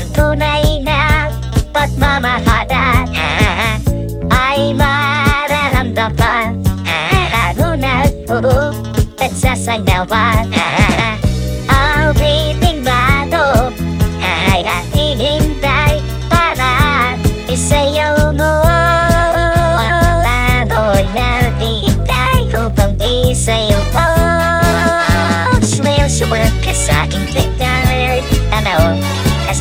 ang tunay na pagmamahalan ay mararamdaman. Lalo na at sasangawan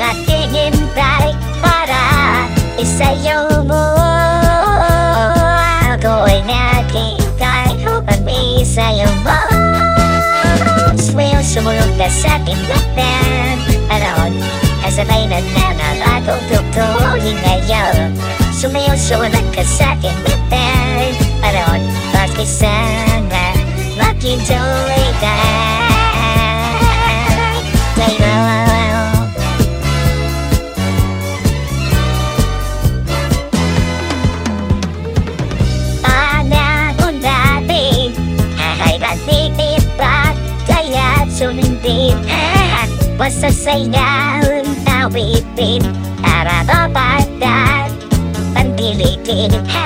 naghihintay Para isayaw mo Ako'y naghihintay Upang isayaw mo Swayo sumunod ka sa aking lakdan Ano? Kasabay na nananagong tutuloy ngayon Sumayaw sumunod ka sa aking lakdan rồi và cái sáng là mắt nhìn trôi ta ay natitipat Kaya sumindin Basta sayaw awitin Para mapagdan Pandilitin Ang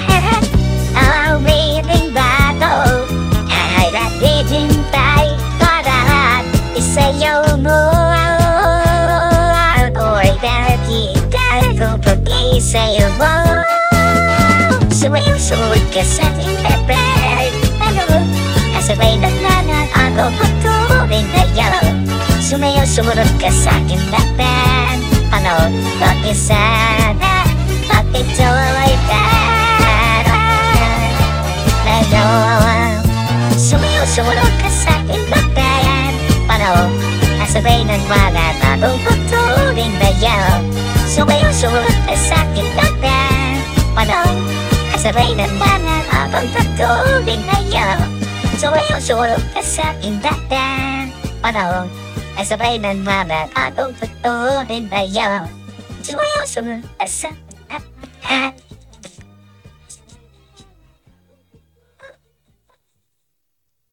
Say Swim the. Oh, as a way that man I go put in the yellow. Sumayo Sumuruka satin pepper. I know, not be sad. Not be totally bad. I know. Sumayo Sumuruka satin pepper. I know. As a way that man I go in the yellow. Sabay ng mga habang pagtubig na iyo Sumayo-sulog ka sa aking datan Panahon ay sabay ng mga habang pagtubig na iyo Sumayo-sulog ka sa aking